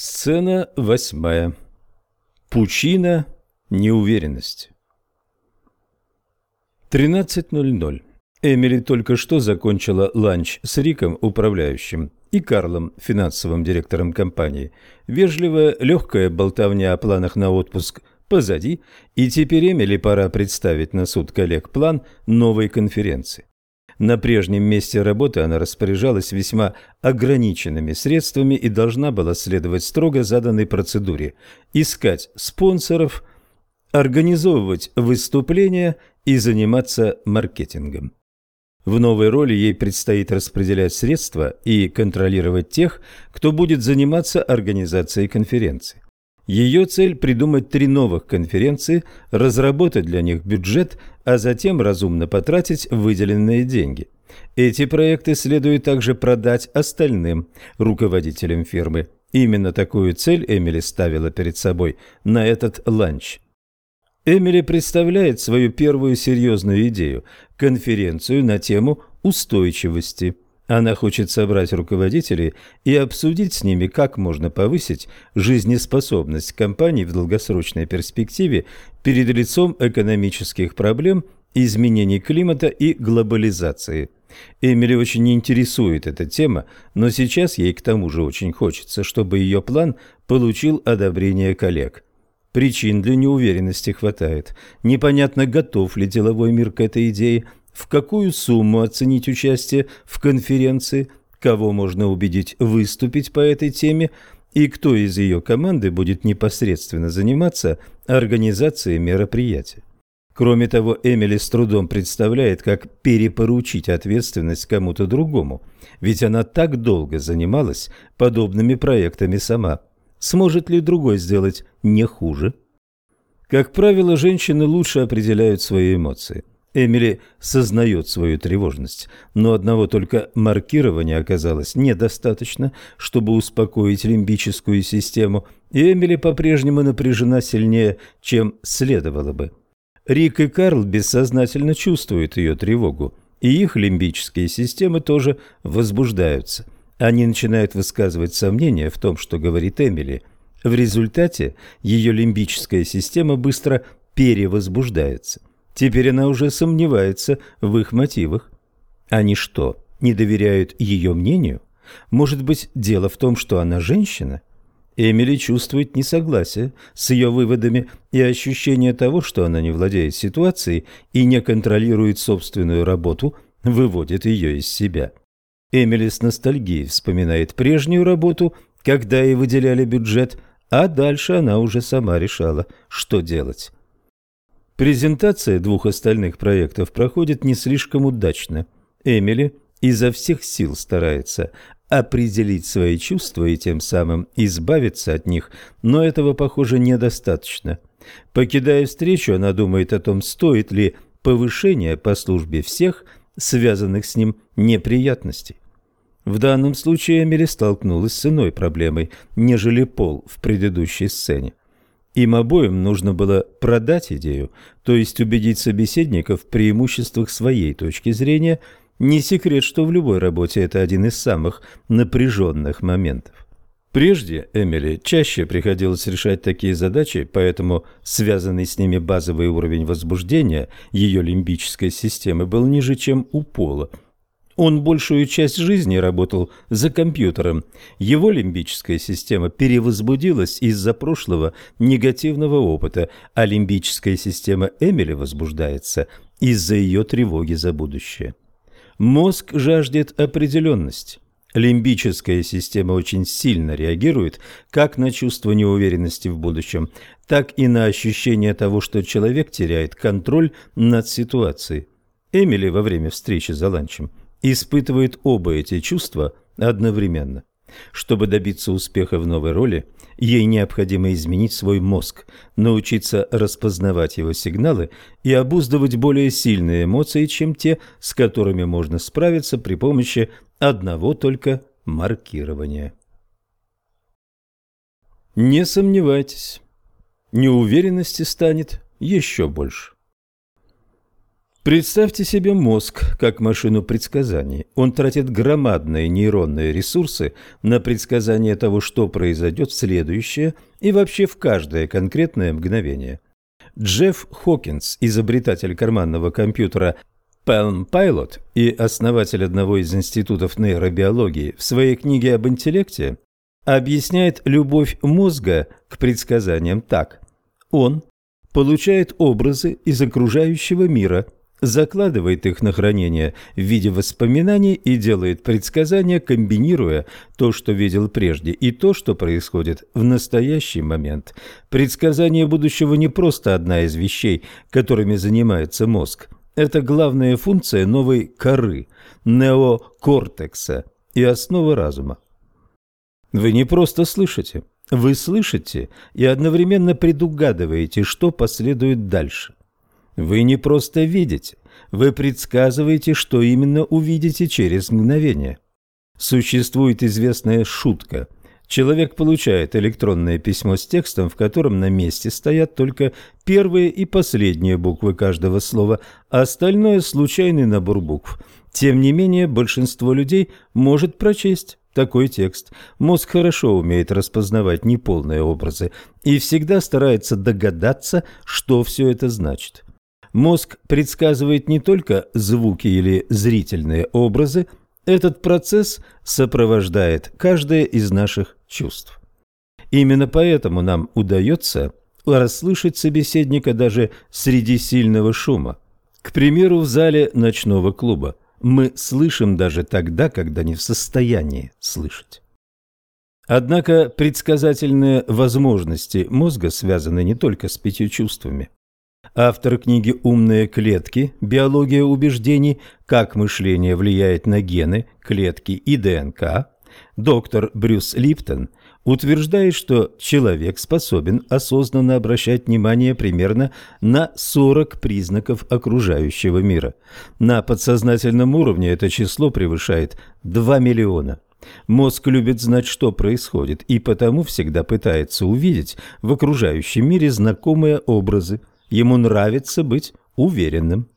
Сцена восьмая. Пучина неуверенности. 13.00. Эмили только что закончила ланч с Риком, управляющим, и Карлом, финансовым директором компании. Вежливая, легкая болтовня о планах на отпуск позади, и теперь Эмили пора представить на суд коллег план новой конференции. На прежнем месте работы она распоряжалась весьма ограниченными средствами и должна была следовать строго заданной процедуре – искать спонсоров, организовывать выступления и заниматься маркетингом. В новой роли ей предстоит распределять средства и контролировать тех, кто будет заниматься организацией конференции. Ее цель – придумать три новых конференции, разработать для них бюджет, а затем разумно потратить выделенные деньги. Эти проекты следует также продать остальным руководителям фирмы. Именно такую цель Эмили ставила перед собой на этот ланч. Эмили представляет свою первую серьезную идею – конференцию на тему устойчивости – она хочет собрать руководителей и обсудить с ними, как можно повысить жизнеспособность компании в долгосрочной перспективе перед лицом экономических проблем, изменений климата и глобализации. Эмили очень интересует эта тема, но сейчас ей к тому же очень хочется, чтобы ее план получил одобрение коллег. Причин для неуверенности хватает. Непонятно, готов ли деловой мир к этой идее – в какую сумму оценить участие в конференции, кого можно убедить выступить по этой теме и кто из ее команды будет непосредственно заниматься организацией мероприятия. Кроме того, Эмили с трудом представляет, как перепоручить ответственность кому-то другому, ведь она так долго занималась подобными проектами сама. Сможет ли другой сделать не хуже? Как правило, женщины лучше определяют свои эмоции – Эмили сознает свою тревожность, но одного только маркирования оказалось недостаточно, чтобы успокоить лимбическую систему, и Эмили по-прежнему напряжена сильнее, чем следовало бы. Рик и Карл бессознательно чувствуют ее тревогу, и их лимбические системы тоже возбуждаются. Они начинают высказывать сомнения в том, что говорит Эмили. В результате ее лимбическая система быстро перевозбуждается. Теперь она уже сомневается в их мотивах. Они что, не доверяют ее мнению? Может быть, дело в том, что она женщина? Эмили чувствует несогласие с ее выводами и ощущение того, что она не владеет ситуацией и не контролирует собственную работу, выводит ее из себя. Эмили с ностальгией вспоминает прежнюю работу, когда ей выделяли бюджет, а дальше она уже сама решала, что делать. Презентация двух остальных проектов проходит не слишком удачно. Эмили изо всех сил старается определить свои чувства и тем самым избавиться от них, но этого, похоже, недостаточно. Покидая встречу, она думает о том, стоит ли повышение по службе всех связанных с ним неприятностей. В данном случае Эмили столкнулась с иной проблемой, нежели Пол в предыдущей сцене. Им обоим нужно было продать идею, то есть убедить собеседников в преимуществах своей точки зрения. Не секрет, что в любой работе это один из самых напряженных моментов. Прежде Эмили чаще приходилось решать такие задачи, поэтому связанный с ними базовый уровень возбуждения ее лимбической системы был ниже, чем у Пола – он большую часть жизни работал за компьютером. Его лимбическая система перевозбудилась из-за прошлого негативного опыта, а лимбическая система Эмили возбуждается из-за ее тревоги за будущее. Мозг жаждет определенности. Лимбическая система очень сильно реагирует как на чувство неуверенности в будущем, так и на ощущение того, что человек теряет контроль над ситуацией. Эмили во время встречи за ланчем испытывает оба эти чувства одновременно. Чтобы добиться успеха в новой роли, ей необходимо изменить свой мозг, научиться распознавать его сигналы и обуздывать более сильные эмоции, чем те, с которыми можно справиться при помощи одного только маркирования. Не сомневайтесь, неуверенности станет еще больше. Представьте себе мозг как машину предсказаний. Он тратит громадные нейронные ресурсы на предсказание того, что произойдет в следующее и вообще в каждое конкретное мгновение. Джефф Хокинс, изобретатель карманного компьютера Palm Pilot и основатель одного из институтов нейробиологии, в своей книге об интеллекте объясняет любовь мозга к предсказаниям так. Он получает образы из окружающего мира – закладывает их на хранение в виде воспоминаний и делает предсказания, комбинируя то, что видел прежде, и то, что происходит в настоящий момент. Предсказание будущего не просто одна из вещей, которыми занимается мозг. Это главная функция новой коры, неокортекса и основа разума. Вы не просто слышите, вы слышите и одновременно предугадываете, что последует дальше. Вы не просто видите, вы предсказываете, что именно увидите через мгновение. Существует известная шутка. Человек получает электронное письмо с текстом, в котором на месте стоят только первые и последние буквы каждого слова, а остальное – случайный набор букв. Тем не менее, большинство людей может прочесть такой текст. Мозг хорошо умеет распознавать неполные образы и всегда старается догадаться, что все это значит. Мозг предсказывает не только звуки или зрительные образы, этот процесс сопровождает каждое из наших чувств. Именно поэтому нам удается расслышать собеседника даже среди сильного шума. К примеру, в зале ночного клуба мы слышим даже тогда, когда не в состоянии слышать. Однако предсказательные возможности мозга связаны не только с пятью чувствами. Автор книги «Умные клетки. Биология убеждений. Как мышление влияет на гены, клетки и ДНК», доктор Брюс Липтон утверждает, что человек способен осознанно обращать внимание примерно на 40 признаков окружающего мира. На подсознательном уровне это число превышает 2 миллиона. Мозг любит знать, что происходит, и потому всегда пытается увидеть в окружающем мире знакомые образы, Ему нравится быть уверенным.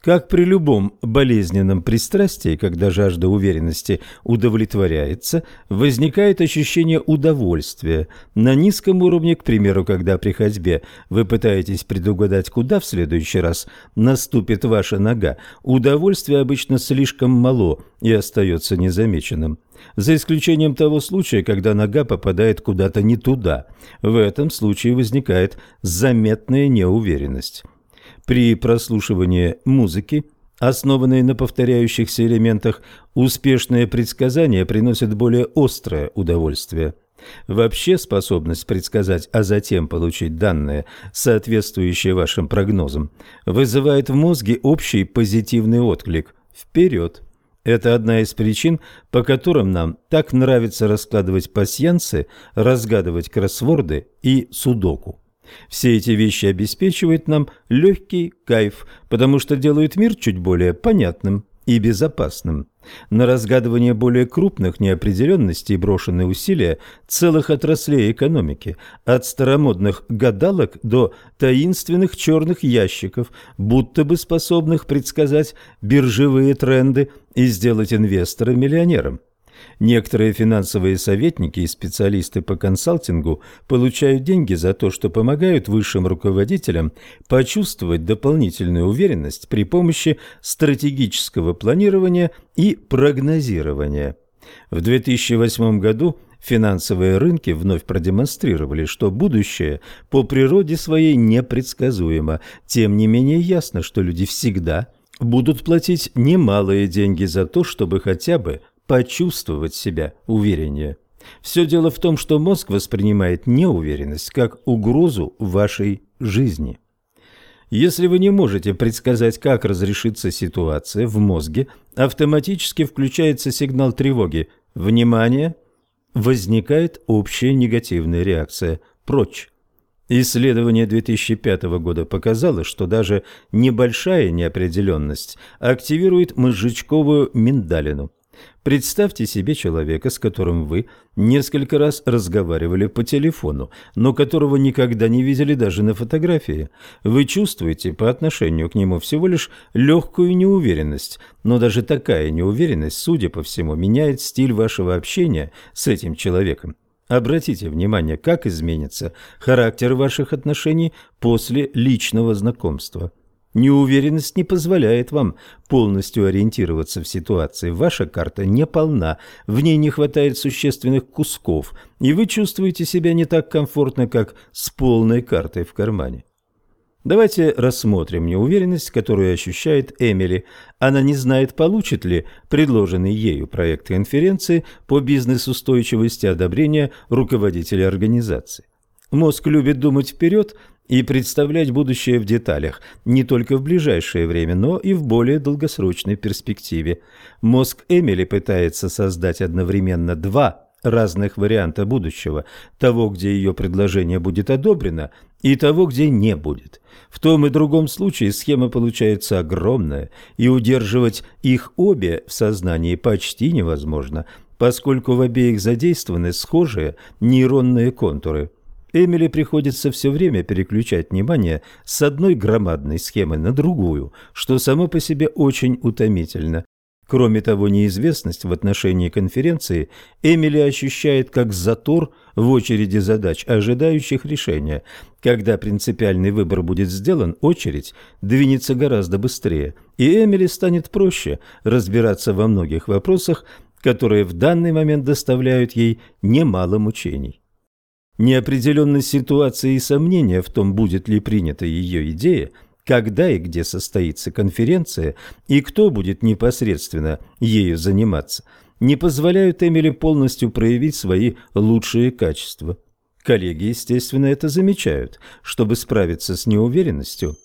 Как при любом болезненном пристрастии, когда жажда уверенности удовлетворяется, возникает ощущение удовольствия. На низком уровне, к примеру, когда при ходьбе вы пытаетесь предугадать, куда в следующий раз наступит ваша нога, удовольствие обычно слишком мало и остается незамеченным. За исключением того случая, когда нога попадает куда-то не туда. В этом случае возникает заметная неуверенность. При прослушивании музыки, основанной на повторяющихся элементах, успешное предсказание приносит более острое удовольствие. Вообще способность предсказать, а затем получить данные, соответствующие вашим прогнозам, вызывает в мозге общий позитивный отклик «вперед». Это одна из причин, по которым нам так нравится раскладывать пасьянсы, разгадывать кроссворды и судоку. Все эти вещи обеспечивают нам легкий кайф, потому что делают мир чуть более понятным и безопасным. На разгадывание более крупных неопределенностей брошены усилия целых отраслей экономики, от старомодных гадалок до таинственных черных ящиков, будто бы способных предсказать биржевые тренды и сделать инвестора миллионером. Некоторые финансовые советники и специалисты по консалтингу получают деньги за то, что помогают высшим руководителям почувствовать дополнительную уверенность при помощи стратегического планирования и прогнозирования. В 2008 году финансовые рынки вновь продемонстрировали, что будущее по природе своей непредсказуемо. Тем не менее ясно, что люди всегда будут платить немалые деньги за то, чтобы хотя бы почувствовать себя увереннее. Все дело в том, что мозг воспринимает неуверенность как угрозу вашей жизни. Если вы не можете предсказать, как разрешится ситуация в мозге, автоматически включается сигнал тревоги «Внимание!» возникает общая негативная реакция «Прочь!». Исследование 2005 года показало, что даже небольшая неопределенность активирует мозжечковую миндалину – Представьте себе человека, с которым вы несколько раз разговаривали по телефону, но которого никогда не видели даже на фотографии. Вы чувствуете по отношению к нему всего лишь легкую неуверенность, но даже такая неуверенность, судя по всему, меняет стиль вашего общения с этим человеком. Обратите внимание, как изменится характер ваших отношений после личного знакомства. Неуверенность не позволяет вам полностью ориентироваться в ситуации. Ваша карта не полна, в ней не хватает существенных кусков, и вы чувствуете себя не так комфортно, как с полной картой в кармане. Давайте рассмотрим неуверенность, которую ощущает Эмили. Она не знает, получит ли предложенный ею проект конференции по бизнес-устойчивости одобрения руководителя организации. Мозг любит думать вперед и представлять будущее в деталях, не только в ближайшее время, но и в более долгосрочной перспективе. Мозг Эмили пытается создать одновременно два разных варианта будущего, того, где ее предложение будет одобрено, и того, где не будет. В том и другом случае схема получается огромная, и удерживать их обе в сознании почти невозможно, поскольку в обеих задействованы схожие нейронные контуры – Эмили приходится все время переключать внимание с одной громадной схемы на другую, что само по себе очень утомительно. Кроме того, неизвестность в отношении конференции Эмили ощущает как затор в очереди задач, ожидающих решения. Когда принципиальный выбор будет сделан, очередь двинется гораздо быстрее, и Эмили станет проще разбираться во многих вопросах, которые в данный момент доставляют ей немало мучений. Неопределенность ситуации и сомнения в том, будет ли принята ее идея, когда и где состоится конференция и кто будет непосредственно ею заниматься, не позволяют Эмили полностью проявить свои лучшие качества. Коллеги, естественно, это замечают. Чтобы справиться с неуверенностью,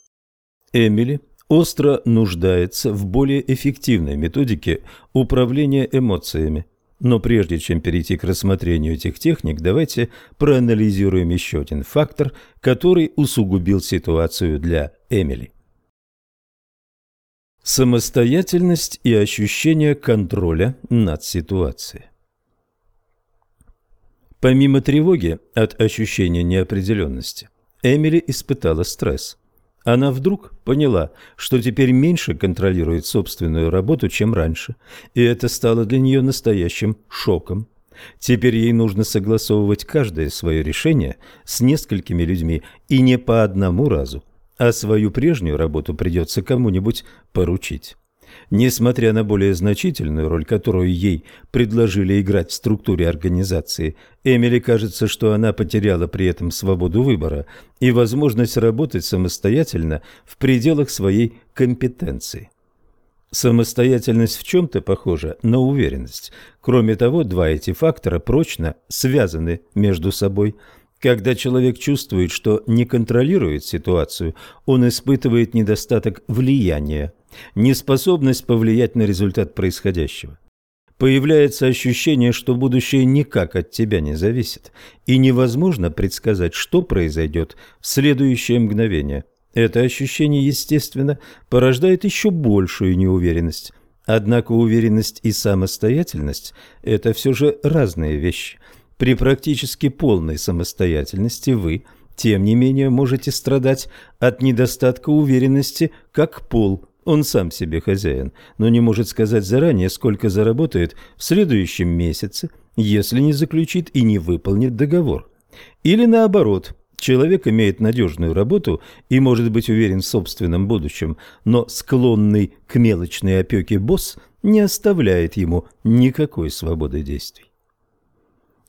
Эмили остро нуждается в более эффективной методике управления эмоциями. Но прежде чем перейти к рассмотрению этих техник, давайте проанализируем еще один фактор, который усугубил ситуацию для Эмили. Самостоятельность и ощущение контроля над ситуацией. Помимо тревоги от ощущения неопределенности, Эмили испытала стресс – она вдруг поняла, что теперь меньше контролирует собственную работу, чем раньше, и это стало для нее настоящим шоком. Теперь ей нужно согласовывать каждое свое решение с несколькими людьми и не по одному разу, а свою прежнюю работу придется кому-нибудь поручить. Несмотря на более значительную роль, которую ей предложили играть в структуре организации, Эмили кажется, что она потеряла при этом свободу выбора и возможность работать самостоятельно в пределах своей компетенции. Самостоятельность в чем-то похожа на уверенность. Кроме того, два эти фактора прочно связаны между собой – когда человек чувствует, что не контролирует ситуацию, он испытывает недостаток влияния неспособность повлиять на результат происходящего. Появляется ощущение, что будущее никак от тебя не зависит, и невозможно предсказать, что произойдет в следующее мгновение. Это ощущение, естественно, порождает еще большую неуверенность. Однако уверенность и самостоятельность – это все же разные вещи. При практически полной самостоятельности вы, тем не менее, можете страдать от недостатка уверенности, как пол – он сам себе хозяин, но не может сказать заранее, сколько заработает в следующем месяце, если не заключит и не выполнит договор. Или наоборот, человек имеет надежную работу и может быть уверен в собственном будущем, но склонный к мелочной опеке босс не оставляет ему никакой свободы действий.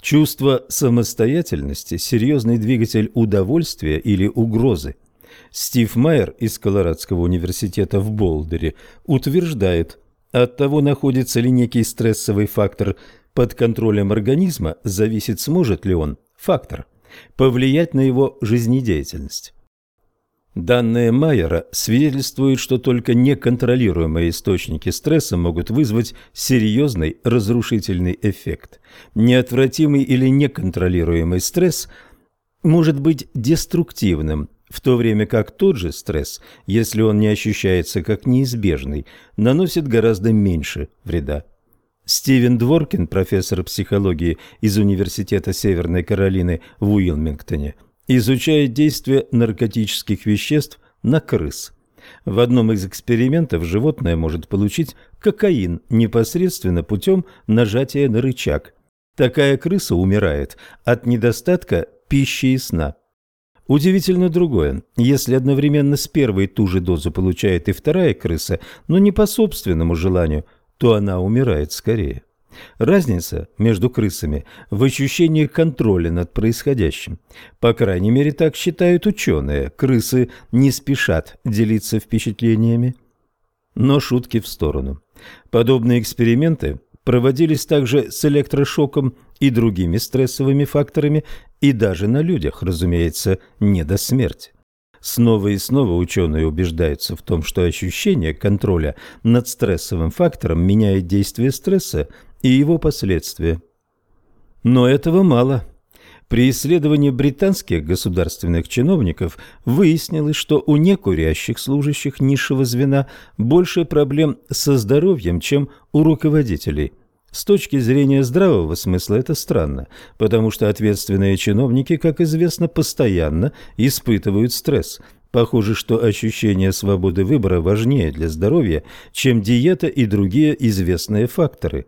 Чувство самостоятельности – серьезный двигатель удовольствия или угрозы – Стив Майер из Колорадского университета в Болдере утверждает, от того, находится ли некий стрессовый фактор под контролем организма, зависит, сможет ли он, фактор, повлиять на его жизнедеятельность. Данные Майера свидетельствуют, что только неконтролируемые источники стресса могут вызвать серьезный разрушительный эффект. Неотвратимый или неконтролируемый стресс может быть деструктивным, в то время как тот же стресс, если он не ощущается как неизбежный, наносит гораздо меньше вреда. Стивен Дворкин, профессор психологии из Университета Северной Каролины в Уилмингтоне, изучает действие наркотических веществ на крыс. В одном из экспериментов животное может получить кокаин непосредственно путем нажатия на рычаг. Такая крыса умирает от недостатка пищи и сна. Удивительно другое. Если одновременно с первой ту же дозу получает и вторая крыса, но не по собственному желанию – то она умирает скорее. Разница между крысами в ощущении контроля над происходящим. По крайней мере, так считают ученые. Крысы не спешат делиться впечатлениями. Но шутки в сторону. Подобные эксперименты проводились также с электрошоком и другими стрессовыми факторами, и даже на людях, разумеется, не до смерти. Снова и снова ученые убеждаются в том, что ощущение контроля над стрессовым фактором меняет действие стресса и его последствия. Но этого мало. При исследовании британских государственных чиновников выяснилось, что у некурящих служащих низшего звена больше проблем со здоровьем, чем у руководителей – с точки зрения здравого смысла это странно, потому что ответственные чиновники, как известно, постоянно испытывают стресс. Похоже, что ощущение свободы выбора важнее для здоровья, чем диета и другие известные факторы.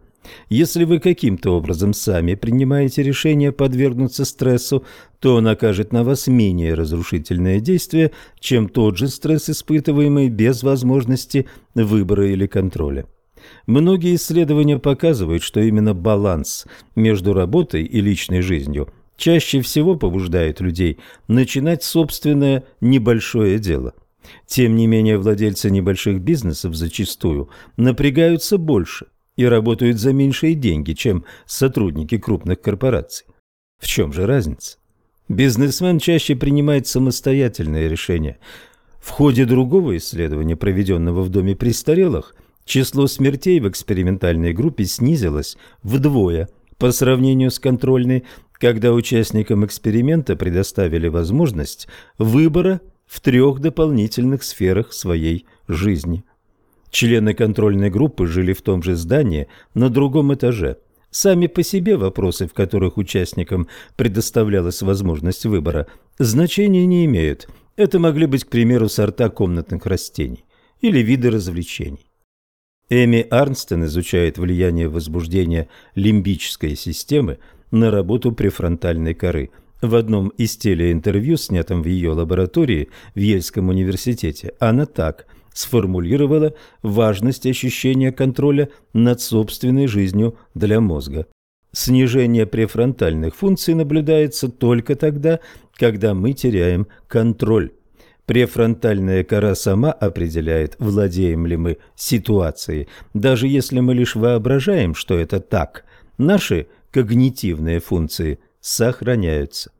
Если вы каким-то образом сами принимаете решение подвергнуться стрессу, то он окажет на вас менее разрушительное действие, чем тот же стресс, испытываемый без возможности выбора или контроля. Многие исследования показывают, что именно баланс между работой и личной жизнью чаще всего побуждает людей начинать собственное небольшое дело. Тем не менее, владельцы небольших бизнесов зачастую напрягаются больше и работают за меньшие деньги, чем сотрудники крупных корпораций. В чем же разница? Бизнесмен чаще принимает самостоятельные решения. В ходе другого исследования, проведенного в доме престарелых – число смертей в экспериментальной группе снизилось вдвое по сравнению с контрольной, когда участникам эксперимента предоставили возможность выбора в трех дополнительных сферах своей жизни. Члены контрольной группы жили в том же здании на другом этаже. Сами по себе вопросы, в которых участникам предоставлялась возможность выбора, значения не имеют. Это могли быть, к примеру, сорта комнатных растений или виды развлечений. Эми Арнстон изучает влияние возбуждения лимбической системы на работу префронтальной коры. В одном из телеинтервью, снятом в ее лаборатории в Ельском университете, она так сформулировала важность ощущения контроля над собственной жизнью для мозга. Снижение префронтальных функций наблюдается только тогда, когда мы теряем контроль. Префронтальная кора сама определяет, владеем ли мы ситуацией. Даже если мы лишь воображаем, что это так, наши когнитивные функции сохраняются.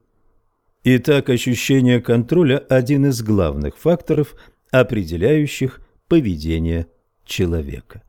Итак, ощущение контроля – один из главных факторов, определяющих поведение человека.